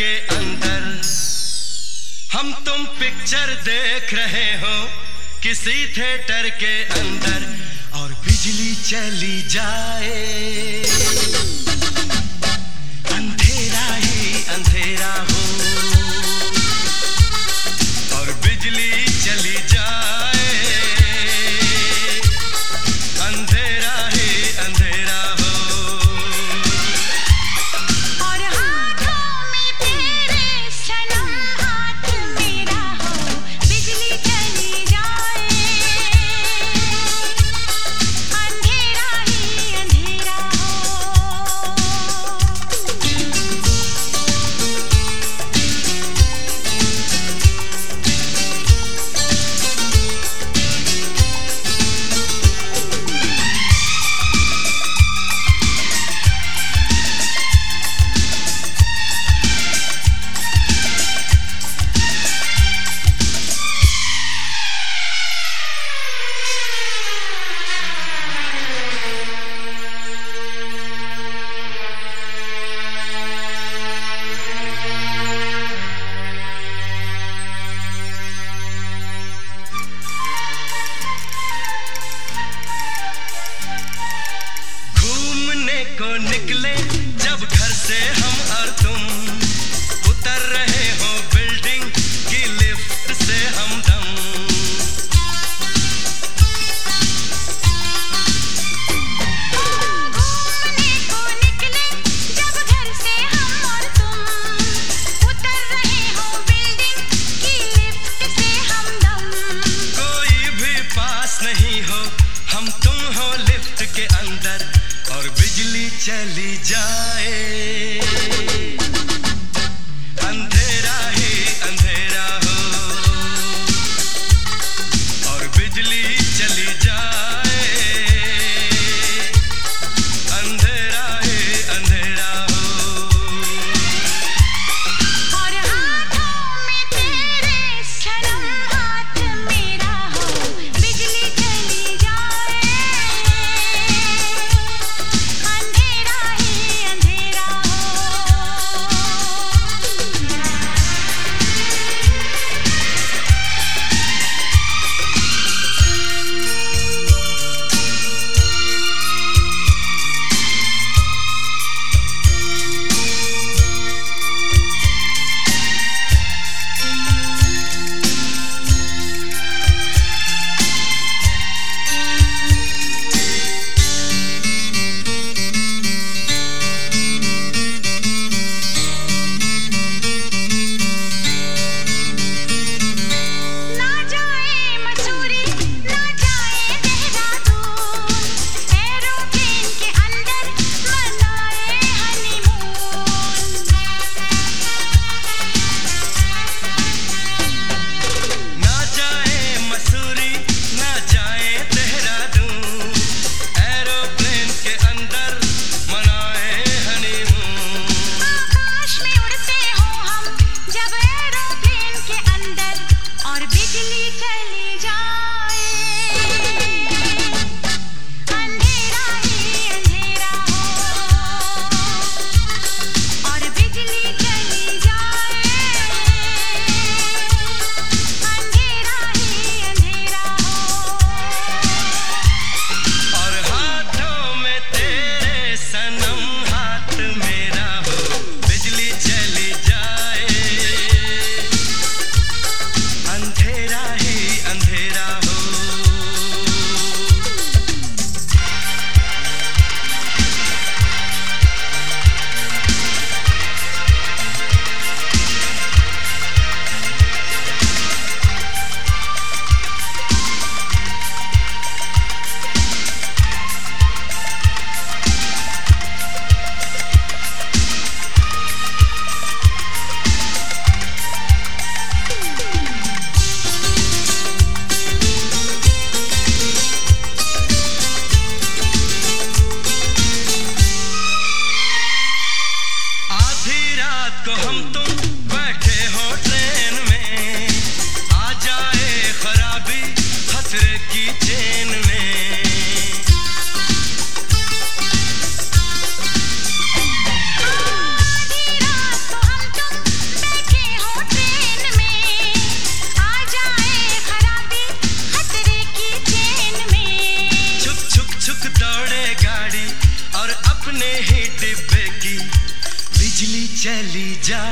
के अंदर। हम तुम पिक्चर देख रहे हो किसी थिएटर के अंदर। और बिजली चली जाए। के अंदर और बिजली चली जा।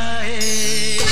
जाए